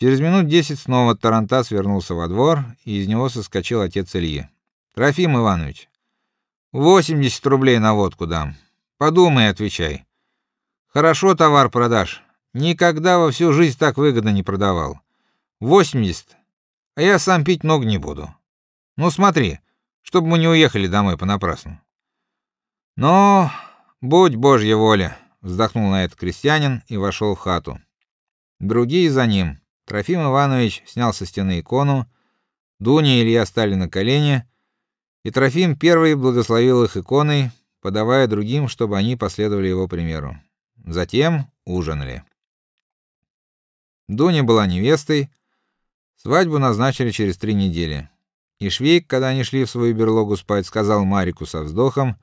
Через минут десять снова Тарантас вернулся во двор, и из него соскочил отец Ильи. Трофим Иванович, 80 рублей на водку дам. Подумай, отвечай. Хорошо товар продашь. Никогда во всю жизнь так выгодно не продавал. 80. А я сам пить много не буду. Ну смотри, чтобы мы не уехали домой понапрасну. Но будь Божья воля, вздохнул на это крестьянин и вошел в хату. Другие за ним. Трофим Иванович снял со стены икону, Дуня и Илья стали на колени, и Трофим первый благословил их иконой, подавая другим, чтобы они последовали его примеру. Затем ужинали. Дуня была невестой. Свадьбу назначили через три недели. И Швейк, когда они шли в свою берлогу спать, сказал Марику со вздохом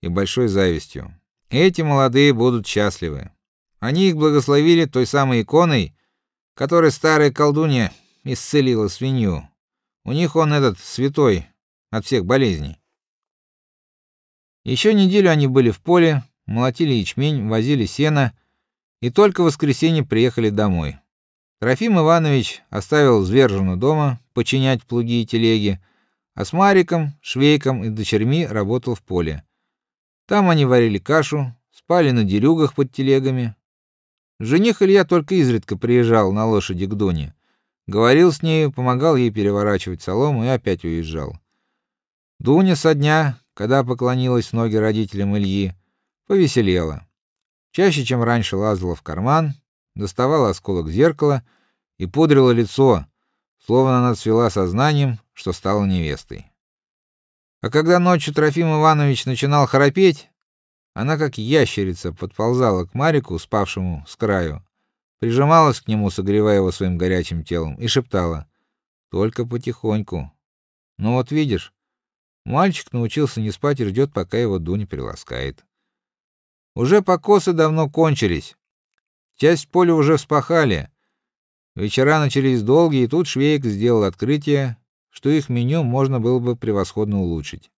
и большой завистью: "Эти молодые будут счастливы. Они их благословили той самой иконой, которой старая колдунья исцелила свинью. У них он этот святой от всех болезней". Еще неделю они были в поле, молотили ячмень, возили сено и только в воскресенье приехали домой. Трофим Иванович оставил Звержину дома починять плуги и телеги, а с Мариком, Швейком и дочерьми работал в поле. Там они варили кашу, спали на дерюгах под телегами. Жених Илья только изредка приезжал на лошади к Дуне. Говорил с ней, помогал ей переворачивать солому и опять уезжал. Дуня со дня, когда поклонилась ноги родителям Ильи, повеселела. Чаще, чем раньше, лазала в карман, доставала осколок зеркала и пудрила лицо, словно она свела сознанием, что стала невестой. А когда ночью Трофим Иванович начинал храпеть, она как ящерица подползала к Марику, спавшему с краю, прижималась к нему, согревая его своим горячим телом, и шептала: "Только потихоньку. Ну вот видишь, мальчик научился не спать и ждет, пока его Дуня приласкает". Уже покосы давно кончились. Часть поля уже вспахали. Вечера начались долгие, и тут Швейк сделал открытие, что их меню можно было бы превосходно улучшить.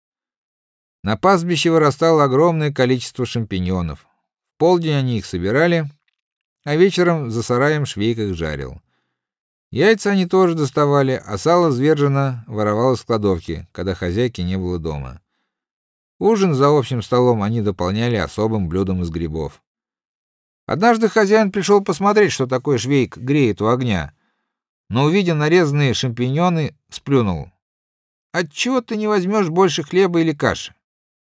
На пастбище вырастало огромное количество шампиньонов. В полдень они их собирали, а вечером за сараем Швейк их жарил. Яйца они тоже доставали, а сало звержено воровал из кладовки, когда хозяйки не было дома. Ужин за общим столом они дополняли особым блюдом из грибов. Однажды хозяин пришел посмотреть, что такое швейк греет у огня, но увидя нарезанные шампиньоны, сплюнул: "Отчего ты не возьмешь больше хлеба или каши?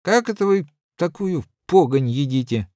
Как это вы такую погонь едите?"